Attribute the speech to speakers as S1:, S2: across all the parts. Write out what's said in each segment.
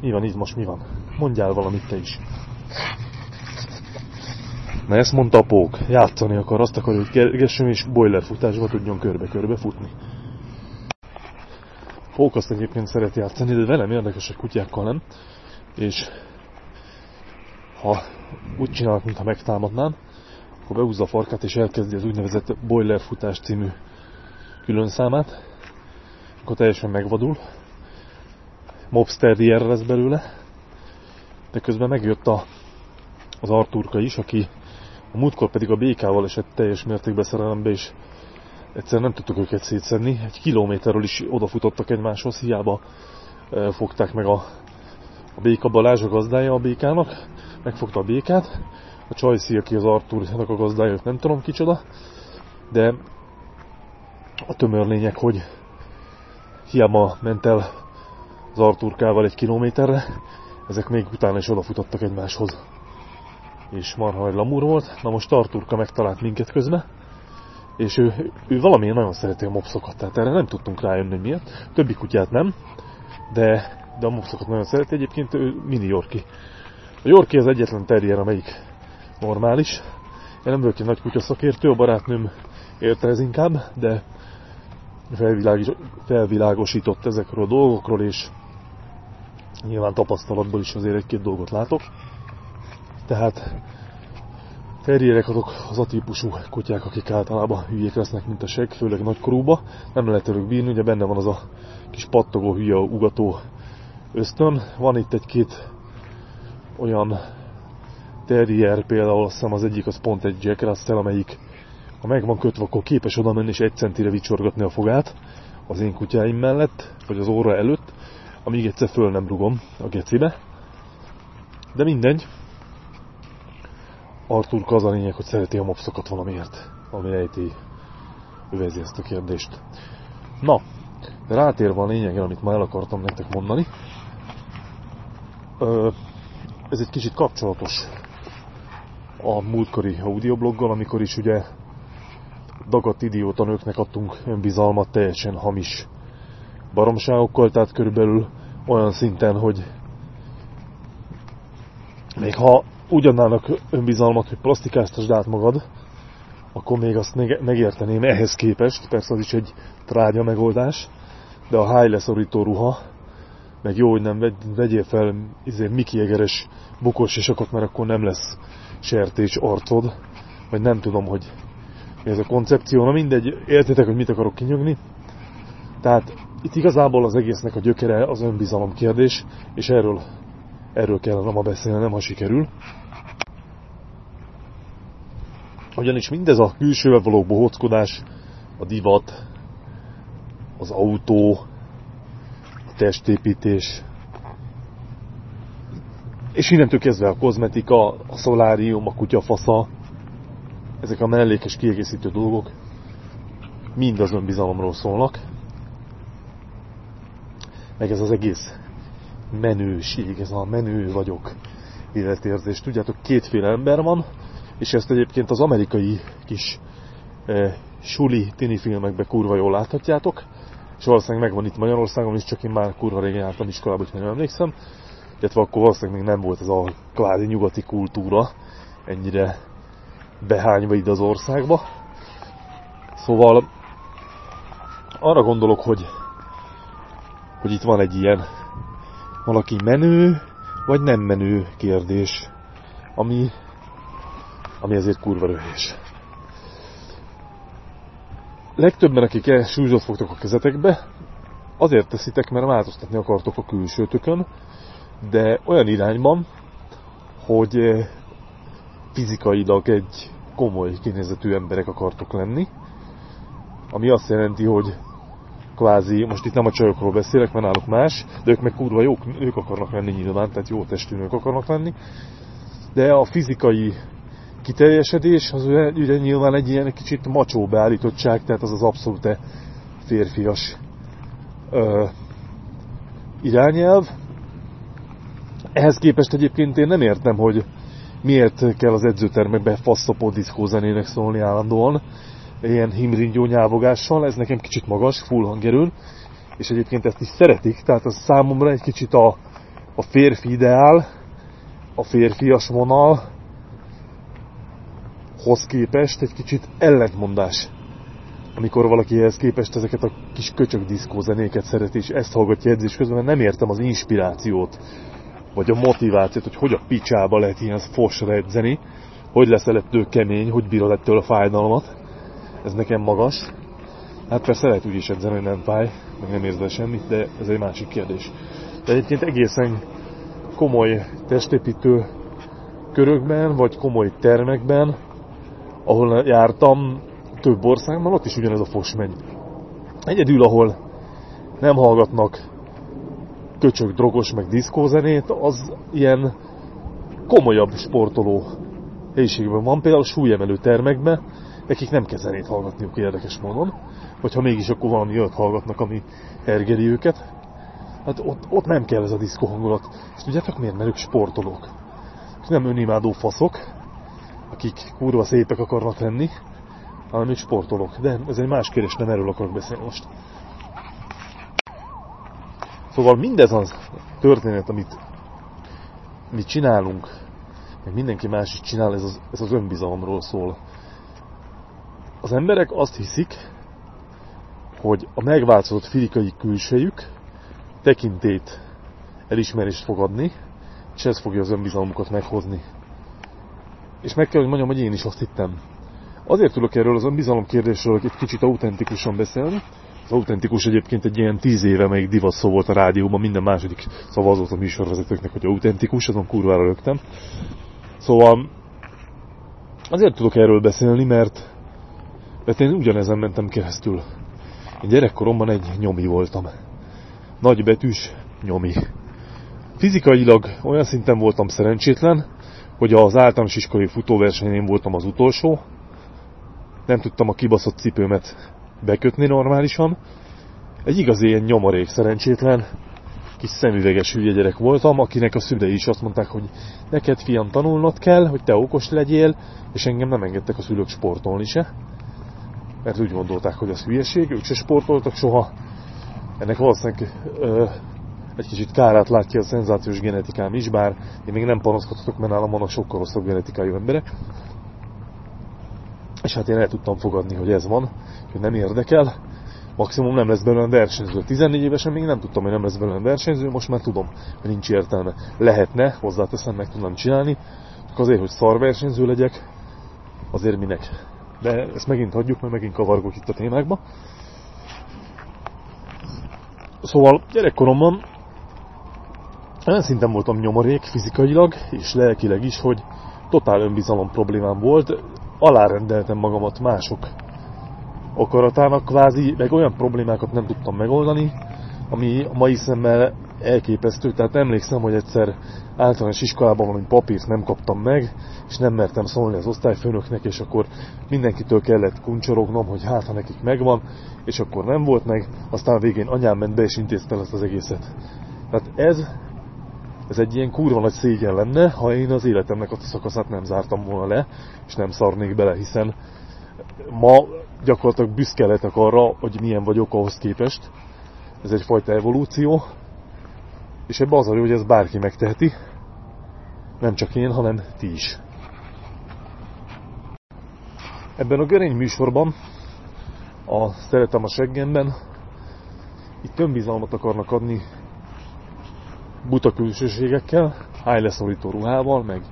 S1: Mi van itt most, mi van? Mondjál valamit te is. Na ezt mondta a pók, játszani akar, azt akarja, hogy kergessen és boiler futásba tudjon körbe-körbe futni. Pók azt egyébként szeret játszani, de velem érdekesek kutyákkal nem. És ha úgy csinálok, mintha megtámadnám, akkor behúzza a farkát és elkezdi az úgynevezett boiler futás című külön számát, akkor teljesen megvadul. Mobster Terrier lesz belőle, de közben megjött a, az Arturka is, aki a múltkor pedig a békával esett teljes mértékben szerelembe, és egyszer nem tudtuk őket szétszedni. Egy kilométerről is odafutottak egymáshoz, hiába e, fogták meg a, a béka Balázs a gazdája a békának, megfogta a békát, a Csajci, aki az Arturnak a gazdája, nem tudom kicsoda, de a tömör lényeg, hogy hiába ment el az Arturkával egy kilométerre, ezek még utána is odafutottak egymáshoz. És marha egy lamúr volt, na most Arturka megtalált minket közben, és ő, ő valamilyen nagyon szereti a mopszokat, tehát erre nem tudtunk rájönni, hogy miért. Többi kutyát nem, de, de a mopszokat nagyon szereti, egyébként ő mini Yorki. A Yorki az egyetlen terrier, amelyik normális. Én nem vagyok egy nagy kutya szakértő, a barátnőm érte ez inkább, de felvilágosított ezekről a dolgokról, és nyilván tapasztalatból is azért egy-két dolgot látok. Tehát terrierek azok az a típusú kutyák, akik általában hülyék lesznek, mint a seg, főleg nagykorúba. Nem lehet velük bírni, ugye benne van az a kis pattogó, hülye, ugató ösztön. Van itt egy-két olyan terrier, például azt hiszem az egyik az pont egy Jack Russell, amelyik ha meg van kötve, akkor képes oda menni és egy centire vicsorgatni a fogát az én kutyáim mellett, vagy az óra előtt, amíg egyszer föl nem rugom a gecibe. De mindegy. Artur az a lényeg, hogy szereti a mopszokat valamiért, ami ejti övezi ezt a kérdést. Na, rátérve a lényegre, amit már el akartam nektek mondani, ez egy kicsit kapcsolatos a múltkori audiobloggal, amikor is ugye dagadt idióta nőknek adtunk önbizalmat teljesen hamis baromságokkal, tehát körülbelül olyan szinten, hogy még ha úgy adnának önbizalmat, hogy plastikáztasd át magad, akkor még azt megérteném ehhez képest, persze az is egy trágya megoldás, de a high leszorító ruha, meg jó, hogy nem vegyél fel izé, Miki Egeres bukos és akkor mert akkor nem lesz sertés arcod, vagy nem tudom, hogy ez a koncepció, na mindegy, értitek, hogy mit akarok kinyögni. Tehát itt igazából az egésznek a gyökere az önbizalom kérdés, és erről, erről kellene ma beszélnem, ha sikerül. Ugyanis mindez a külsővel való bohóckodás, a divat, az autó, a testépítés, és innentől kezdve a kozmetika, a szolárium, a kutyafasza, ezek a mellékes kiegészítő dolgok mind az önbizalomról szólnak. Meg ez az egész menőség, ez a menő vagyok életérzés. Tudjátok, kétféle ember van, és ezt egyébként az amerikai kis e, suli tini filmekben kurva jól láthatjátok, és valószínűleg megvan itt Magyarországon is, csak én már kurva régen jártam iskolába, hogy nem emlékszem, illetve akkor valószínűleg még nem volt ez a kvázi nyugati kultúra ennyire behányva ide az országba. Szóval arra gondolok, hogy, hogy itt van egy ilyen valaki menő, vagy nem menő kérdés, ami, ami azért kurva röhés. Legtöbben, akik e súlyzót fogtok a kezetekbe, azért teszitek, mert változtatni akartok a külsőtökön, de olyan irányban, hogy fizikailag egy komoly kinézetű emberek akartok lenni, ami azt jelenti, hogy kvázi, most itt nem a csajokról beszélek, mert náluk más, de ők meg kurva jók, ők akarnak lenni nyilván, tehát jó testű akarnak lenni, de a fizikai kiteljesedés az ugye, nyilván egy ilyen kicsit macsó beállítottság, tehát az az abszolút férfias ö, irányelv. Ehhez képest egyébként én nem értem, hogy miért kell az edzőtermekbe faszapó diszkózenének szólni állandóan, ilyen himringyó nyávogással, ez nekem kicsit magas, full hangerül, és egyébként ezt is szeretik, tehát az számomra egy kicsit a a férfi ideál, a férfias vonal hoz képest egy kicsit ellentmondás. Amikor valaki ehhez képest ezeket a kis köcsök diszkózenéket szereti, és ezt hallgatja edzés közben, mert nem értem az inspirációt, vagy a motivációt, hogy hogy a picsába lehet ilyen fosra edzeni, hogy leszel ettől kemény, hogy bírod ettől a fájdalmat. Ez nekem magas. Hát persze lehet úgy is edzeni, hogy nem fáj, meg nem érzel semmit, de ez egy másik kérdés. De egyébként egészen komoly testépítő körökben, vagy komoly termekben, ahol jártam több országban, ott is ugyanez a fos megy. Egyedül, ahol nem hallgatnak köcsög, drogos, meg diszkózenét, az ilyen komolyabb sportoló helyiségben van, például súlyemelő termekben, nekik nem kell zenét hallgatniuk érdekes módon, vagy ha mégis akkor valami olyat hallgatnak, ami ergeli őket, hát ott, ott nem kell ez a diszkó hangulat. És tudjátok miért? Mert ők sportolók. És nem önimádó faszok, akik kurva szépek akarnak lenni, hanem ők sportolók. De ez egy más kérdés, nem erről akarok beszélni most. Szóval mindez az történet, amit mi csinálunk, meg mindenki más is csinál, ez az, ez az önbizalomról szól. Az emberek azt hiszik, hogy a megváltozott fizikai külsejük tekintét, elismerést fogadni, és ez fogja az önbizalmukat meghozni. És meg kell, hogy mondjam, hogy én is azt hittem. Azért tudok erről az önbizalom kérdésről egy kicsit autentikusan beszélni. Az autentikus egyébként egy ilyen tíz éve még divat szó volt a rádióban, minden második szavazott a műsorvezetőknek, hogy autentikus, azon kurvára rögtem. Szóval azért tudok erről beszélni, mert, mert én ugyanezen mentem keresztül. Én gyerekkoromban egy nyomi voltam. Nagybetűs nyomi. Fizikailag olyan szinten voltam szerencsétlen, hogy az általános iskolai futóversenyen voltam az utolsó. Nem tudtam a kibaszott cipőmet bekötni normálisan. Egy igazi ilyen nyomorék szerencsétlen, kis szemüveges hülye gyerek voltam, akinek a szülei is azt mondták, hogy neked fiam tanulnod kell, hogy te okos legyél, és engem nem engedtek a szülők sportolni se. Mert úgy gondolták, hogy az hülyeség, ők se sportoltak soha. Ennek valószínűleg ö, egy kicsit kárát látja a szenzációs genetikám is, bár én még nem panaszkodhatok, mert nálam vannak sokkal rosszabb genetikájú emberek. És hát én el tudtam fogadni, hogy ez van, hogy nem érdekel, maximum nem lesz belőlem versenyző. 14 évesen még nem tudtam, hogy nem lesz belőlem versenyző, most már tudom, hogy nincs értelme. Lehetne, hozzáteszem, meg tudnám csinálni, csak azért, hogy szar versenyző legyek, azért minek. De ezt megint hagyjuk, mert megint kavargok itt a témákba. Szóval gyerekkoromban olyan szinten voltam nyomorék fizikailag és lelkileg is, hogy totál önbizalom problémám volt, alárendeltem magamat mások akaratának kvázi, meg olyan problémákat nem tudtam megoldani, ami a mai szemmel elképesztő. Tehát emlékszem, hogy egyszer általános iskolában valami papírt nem kaptam meg, és nem mertem szólni az osztályfőnöknek, és akkor mindenkitől kellett kuncsorognom, hogy hát ha nekik megvan, és akkor nem volt meg, aztán végén anyám ment be és intézte ezt az egészet. Tehát ez, ez egy ilyen kurva nagy szégyen lenne, ha én az életemnek a szakaszát nem zártam volna le, és nem szarnék bele, hiszen ma gyakorlatilag büszke arra, hogy milyen vagyok ahhoz képest. Ez egyfajta evolúció, és ebben az a jó, hogy ez bárki megteheti, nem csak én, hanem ti is. Ebben a görény műsorban, a Szeretem a seggemben, itt önbizalmat akarnak adni buta külsőségekkel, háj leszorító ruhával, meg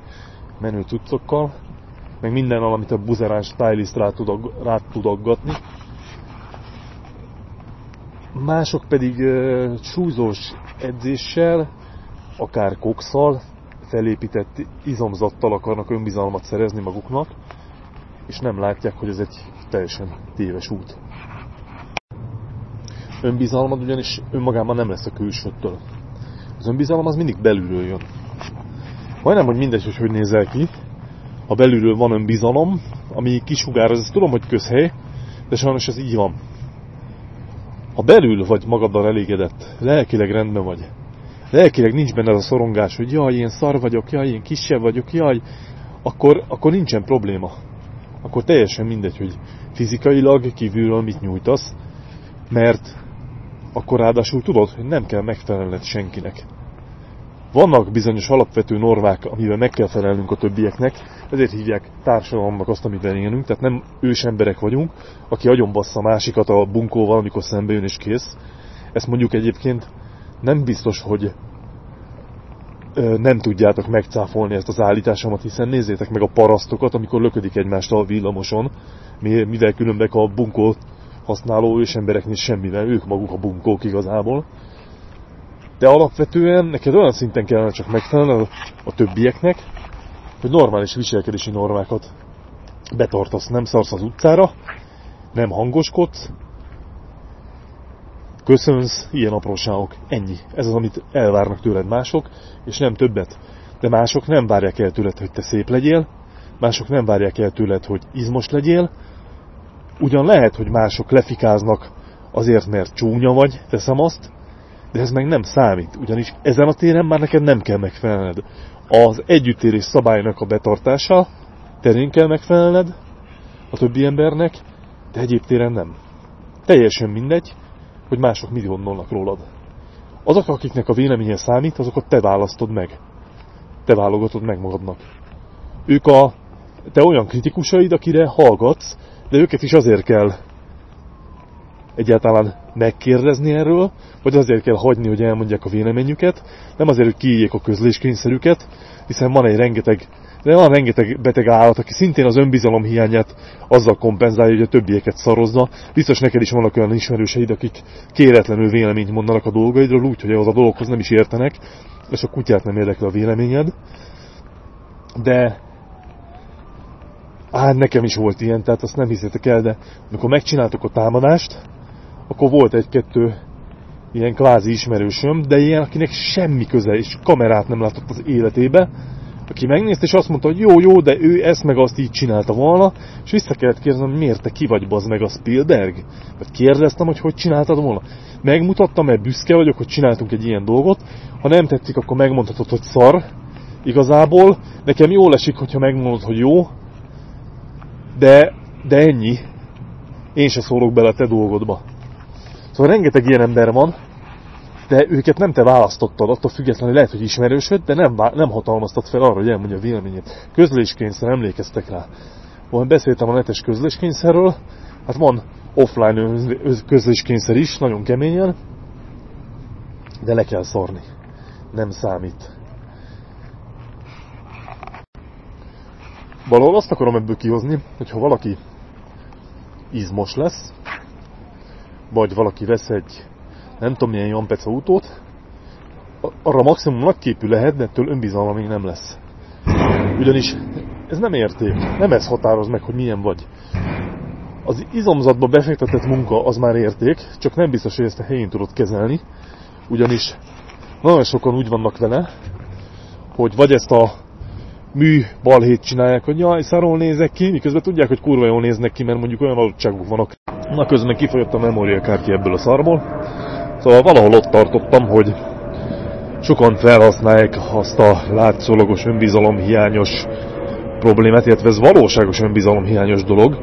S1: menő cuccokkal, meg minden, amit a buzerán stylist rá tud, rá tud aggatni. Mások pedig uh, súlyzós edzéssel, akár kokszal, felépített izomzattal akarnak önbizalmat szerezni maguknak, és nem látják, hogy ez egy teljesen téves út. Önbizalmad ugyanis önmagában nem lesz a külsőtől. Az önbizalom az mindig belülről jön. Majdnem, hogy mindegy, hogy hogy nézel ki, ha belülről van önbizalom, ami kisugároz, ezt tudom, hogy közhely, de sajnos ez így van. Ha belül vagy magaddal elégedett, lelkileg rendben vagy, lelkileg nincs benne az a szorongás, hogy jaj, én szar vagyok, jaj, én kisebb vagyok, jaj, akkor, akkor nincsen probléma. Akkor teljesen mindegy, hogy fizikailag kívülről mit nyújtasz, mert akkor ráadásul tudod, hogy nem kell megfelelned senkinek. Vannak bizonyos alapvető normák, amivel meg kell felelnünk a többieknek, ezért hívják társadalomnak azt, amiben élünk, tehát nem ős emberek vagyunk, aki agyon bassza a másikat a bunkóval, amikor szembe jön és kész. Ezt mondjuk egyébként nem biztos, hogy nem tudjátok megcáfolni ezt az állításomat, hiszen nézzétek meg a parasztokat, amikor löködik egymást a villamoson, mivel különbek a bunkó használó ősembereknél semmivel, ők maguk a bunkók igazából. De alapvetően neked olyan szinten kellene csak megfelelni a, többieknek, hogy normális viselkedési normákat betartasz, nem szarsz az utcára, nem hangoskodsz, köszönsz, ilyen apróságok, ennyi. Ez az, amit elvárnak tőled mások, és nem többet. De mások nem várják el tőled, hogy te szép legyél, mások nem várják el tőled, hogy izmos legyél, ugyan lehet, hogy mások lefikáznak azért, mert csúnya vagy, teszem azt, de ez meg nem számít, ugyanis ezen a téren már neked nem kell megfelelned. Az együttérés szabálynak a betartása terén kell megfelelned a többi embernek, de egyéb téren nem. Teljesen mindegy, hogy mások mit gondolnak rólad. Azok, akiknek a véleménye számít, azokat te választod meg. Te válogatod meg magadnak. Ők a te olyan kritikusaid, akire hallgatsz, de őket is azért kell egyáltalán megkérdezni erről, vagy azért kell hagyni, hogy elmondják a véleményüket, nem azért, hogy kiíjék a közléskényszerüket, hiszen van egy rengeteg, de van rengeteg beteg állat, aki szintén az önbizalom hiányát azzal kompenzálja, hogy a többieket szarozza. Biztos neked is vannak olyan ismerőseid, akik kéretlenül véleményt mondanak a dolgaidról, úgy, hogy az a dologhoz nem is értenek, és a kutyát nem érdekel a véleményed. De Á, nekem is volt ilyen, tehát azt nem hiszétek el, de amikor megcsináltuk a támadást, akkor volt egy-kettő ilyen kvázi ismerősöm, de ilyen, akinek semmi köze, és kamerát nem látott az életébe, aki megnézte, és azt mondta, hogy jó, jó, de ő ezt meg azt így csinálta volna, és vissza kellett kérdeznem, miért te ki vagy bazd meg a Spielberg? Vagy kérdeztem, hogy hogy csináltad volna. Megmutattam, mert büszke vagyok, hogy csináltunk egy ilyen dolgot. Ha nem tetszik, akkor megmondhatod, hogy szar. Igazából nekem jól esik, hogyha megmondod, hogy jó, de, de ennyi. Én se szólok bele a te dolgodba. Szóval rengeteg ilyen ember van, de őket nem te választottad, attól függetlenül lehet, hogy ismerősöd, de nem, nem hatalmaztad fel arra, hogy elmondja a véleményét. Közléskényszer, emlékeztek rá. Van beszéltem a netes közléskényszerről, hát van offline közléskényszer is, nagyon keményen, de le kell szarni. Nem számít. Valahol azt akarom ebből kihozni, hogy ha valaki izmos lesz, vagy valaki vesz egy nem tudom milyen Jampeca autót, arra maximum nagyképű lehet, de ettől önbizalma még nem lesz. Ugyanis ez nem érték, nem ez határoz meg, hogy milyen vagy. Az izomzatba befektetett munka az már érték, csak nem biztos, hogy ezt a helyén tudod kezelni, ugyanis nagyon sokan úgy vannak vele, hogy vagy ezt a mű balhét csinálják, hogy jaj, szarul nézek ki, miközben tudják, hogy kurva jól néznek ki, mert mondjuk olyan adottságuk vannak. Na közben kifolyott a memóriakártya ebből a szarból. Szóval valahol ott tartottam, hogy sokan felhasználják azt a látszólagos hiányos problémát, illetve ez valóságos hiányos dolog.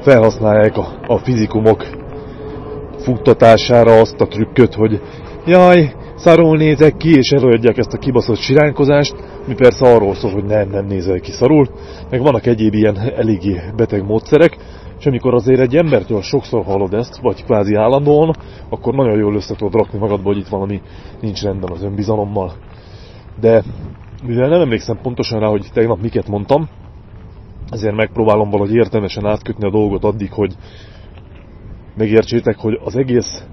S1: Felhasználják a, a fizikumok futtatására azt a trükköt, hogy jaj, szarul nézek ki, és előadják ezt a kibaszott siránkozást, mi persze arról szól, hogy nem, nem nézel ki szarul, meg vannak egyéb ilyen eléggé beteg módszerek, és amikor azért egy embertől sokszor hallod ezt, vagy kvázi állandóan, akkor nagyon jól össze tudod rakni magadba, hogy itt valami nincs rendben az önbizalommal. De mivel nem emlékszem pontosan rá, hogy tegnap miket mondtam, ezért megpróbálom valahogy értelmesen átkötni a dolgot addig, hogy megértsétek, hogy az egész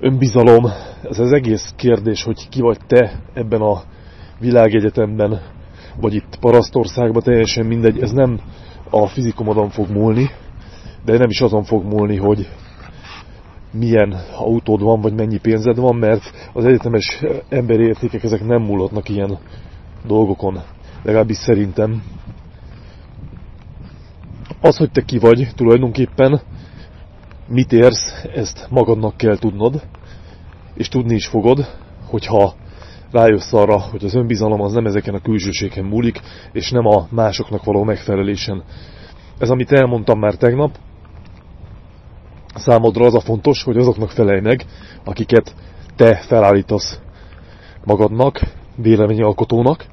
S1: önbizalom, ez az egész kérdés, hogy ki vagy te ebben a világegyetemben, vagy itt Parasztországban, teljesen mindegy, ez nem a fizikumodon fog múlni, de nem is azon fog múlni, hogy milyen autód van, vagy mennyi pénzed van, mert az egyetemes emberi értékek ezek nem múlhatnak ilyen dolgokon. Legalábbis szerintem. Az, hogy te ki vagy tulajdonképpen, mit érsz, ezt magadnak kell tudnod, és tudni is fogod, hogyha rájössz arra, hogy az önbizalom az nem ezeken a külsőségen múlik, és nem a másoknak való megfelelésen. Ez, amit elmondtam már tegnap, számodra az a fontos, hogy azoknak felej meg, akiket te felállítasz magadnak, véleményalkotónak.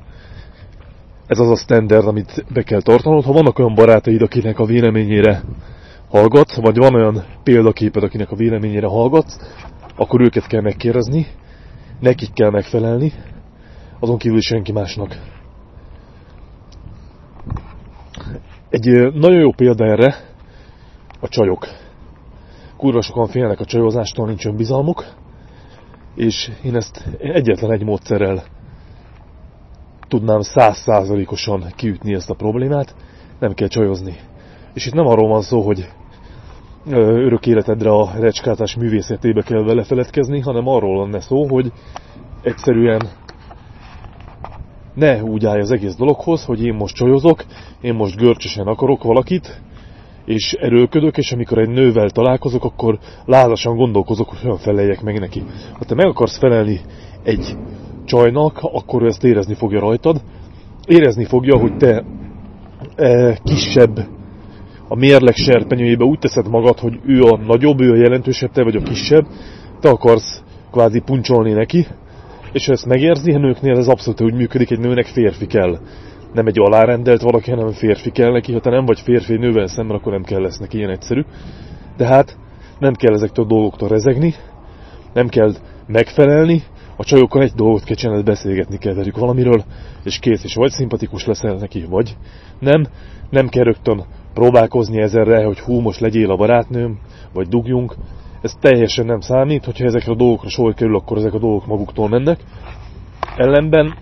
S1: Ez az a standard, amit be kell tartanod. Ha vannak olyan barátaid, akinek a véleményére hallgatsz, vagy van olyan példaképed, akinek a véleményére hallgatsz, akkor őket kell megkérdezni, nekik kell megfelelni, azon kívül senki másnak. Egy nagyon jó példa erre a csajok. Kurva sokan félnek a csajozástól, nincs önbizalmuk, és én ezt egyetlen egy módszerrel tudnám százszázalékosan kiütni ezt a problémát, nem kell csajozni. És itt nem arról van szó, hogy örök életedre a recskátás művészetébe kell vele feledkezni, hanem arról lenne szó, hogy egyszerűen ne úgy állj az egész dologhoz, hogy én most csajozok, én most görcsösen akarok valakit, és erőlködök, és amikor egy nővel találkozok, akkor lázasan gondolkozok, hogy olyan feleljek meg neki. Ha te meg akarsz felelni egy csajnak, akkor ezt érezni fogja rajtad. Érezni fogja, hogy te e, kisebb a mérleg serpenyőjébe úgy teszed magad, hogy ő a nagyobb, ő a jelentősebb, te vagy a kisebb, te akarsz kvázi puncsolni neki, és ha ezt megérzi, a nőknél ez abszolút úgy működik, egy nőnek férfi kell. Nem egy alárendelt valaki, hanem férfi kell neki. Ha te nem vagy férfi nővel szemben, akkor nem kell lesz neki ilyen egyszerű. De hát nem kell ezektől a dolgoktól rezegni, nem kell megfelelni, a csajokkal egy dolgot kell beszélgetni kell velük valamiről, és kész, és vagy szimpatikus leszel neki, vagy nem. Nem kell rögtön próbálkozni ezerre, hogy hú, most legyél a barátnőm, vagy dugjunk, ez teljesen nem számít, hogyha ezekre a dolgokra sor kerül, akkor ezek a dolgok maguktól mennek. Ellenben,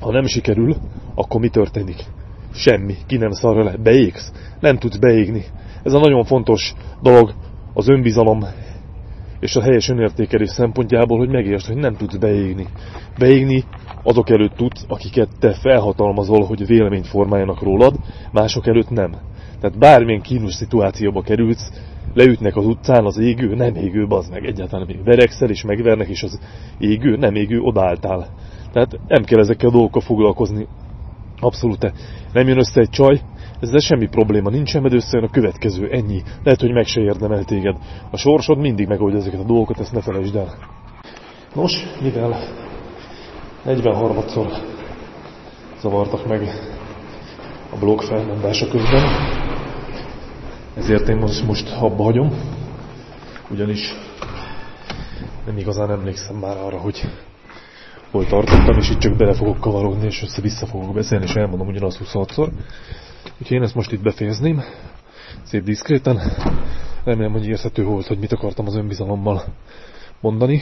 S1: ha nem sikerül, akkor mi történik? Semmi, ki nem szarra le, beégsz, nem tudsz beégni. Ez a nagyon fontos dolog az önbizalom és a helyes önértékelés szempontjából, hogy megértsd, hogy nem tudsz beégni. Beégni azok előtt tudsz, akiket te felhatalmazol, hogy véleményt formáljanak rólad, mások előtt nem. Tehát bármilyen kínos szituációba kerülsz, leütnek az utcán, az égő, nem égő, bazd meg, egyáltalán nem égő. Verekszel és megvernek, és az égő, nem égő, odaálltál. Tehát nem kell ezekkel a dolgokkal foglalkozni. Abszolút nem jön össze egy csaj, ezzel semmi probléma nincsen, mert összejön a következő, ennyi. Lehet, hogy meg se érdemel téged. A sorsod mindig megoldja ezeket a dolgokat, ezt ne felejtsd el. Nos, mivel 43-szor zavartak meg a blog felmondása közben, ezért én most, most abba hagyom, ugyanis nem igazán emlékszem már arra, hogy hol tartottam, és itt csak bele fogok kavarodni, és össze-vissza fogok beszélni, és elmondom ugyanazt 26-szor. Úgyhogy én ezt most itt befejezném, szép diszkréten. Remélem, hogy érthető volt, hogy mit akartam az önbizalommal mondani.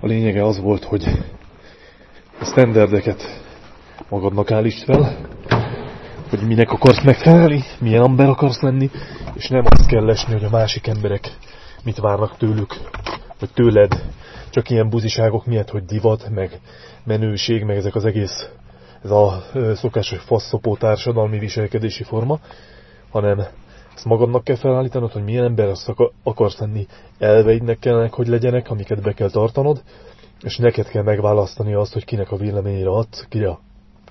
S1: A lényege az volt, hogy a standardeket magadnak állítsd fel, hogy minek akarsz megfelelni, milyen ember akarsz lenni, és nem azt kell lesni, hogy a másik emberek mit várnak tőlük, vagy tőled, csak ilyen buziságok miatt, hogy divat, meg menőség, meg ezek az egész, ez a szokásos faszopó társadalmi viselkedési forma, hanem ezt magadnak kell felállítanod, hogy milyen ember azt akarsz lenni, elveidnek kellene, hogy legyenek, amiket be kell tartanod, és neked kell megválasztani azt, hogy kinek a véleményére adsz, kire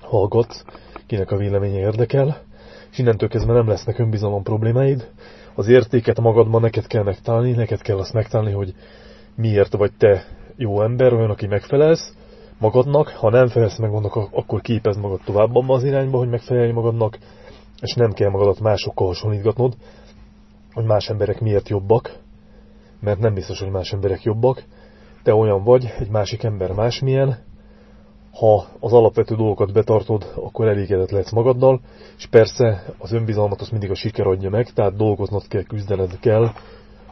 S1: hallgatsz, kinek a véleménye érdekel, és innentől kezdve nem lesznek önbizalom problémáid. Az értéket magadban neked kell megtalálni, neked kell azt megtalálni, hogy miért vagy te jó ember, olyan, aki megfelelsz magadnak, ha nem felelsz meg annak, akkor képezd magad tovább abba az irányba, hogy megfelelj magadnak, és nem kell magadat másokkal hasonlítgatnod, hogy más emberek miért jobbak, mert nem biztos, hogy más emberek jobbak, te olyan vagy, egy másik ember másmilyen, ha az alapvető dolgokat betartod, akkor elégedett lehetsz magaddal, és persze az önbizalmat azt mindig a siker adja meg, tehát dolgoznod kell, küzdened kell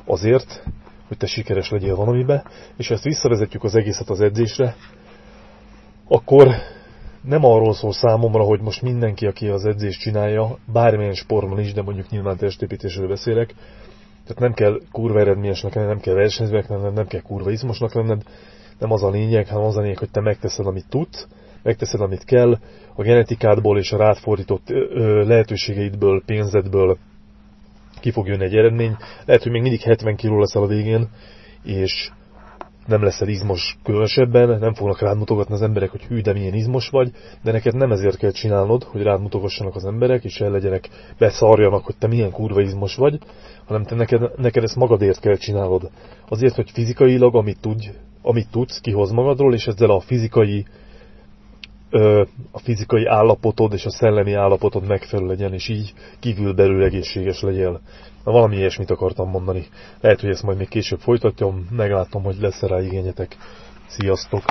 S1: azért, hogy te sikeres legyél valamibe, és ezt visszavezetjük az egészet az edzésre, akkor nem arról szól számomra, hogy most mindenki, aki az edzést csinálja, bármilyen sportban is, de mondjuk nyilván testépítésről beszélek, tehát nem kell kurva eredményesnek lenni, nem kell versenyzőnek lenned, nem kell kurva izmosnak lenned, nem az a lényeg, hanem az a lényeg, hogy te megteszed, amit tudsz, megteszed, amit kell, a genetikádból és a rátfordított lehetőségeidből, pénzedből ki fog jönni egy eredmény. Lehet, hogy még mindig 70 kg leszel a végén, és nem leszel izmos különösebben, nem fognak rád mutogatni az emberek, hogy hű, de milyen izmos vagy, de neked nem ezért kell csinálnod, hogy rád mutogassanak az emberek, és el legyenek, beszarjanak, hogy te milyen kurva izmos vagy, hanem te neked, neked ezt magadért kell csinálod. Azért, hogy fizikailag, amit tudj, amit tudsz, kihoz magadról, és ezzel a fizikai a fizikai állapotod és a szellemi állapotod megfelelő legyen, és így kívülbelül egészséges legyél. Na, valami ilyesmit akartam mondani. Lehet, hogy ezt majd még később folytatjam, meglátom, hogy lesz rá igényetek. Sziasztok!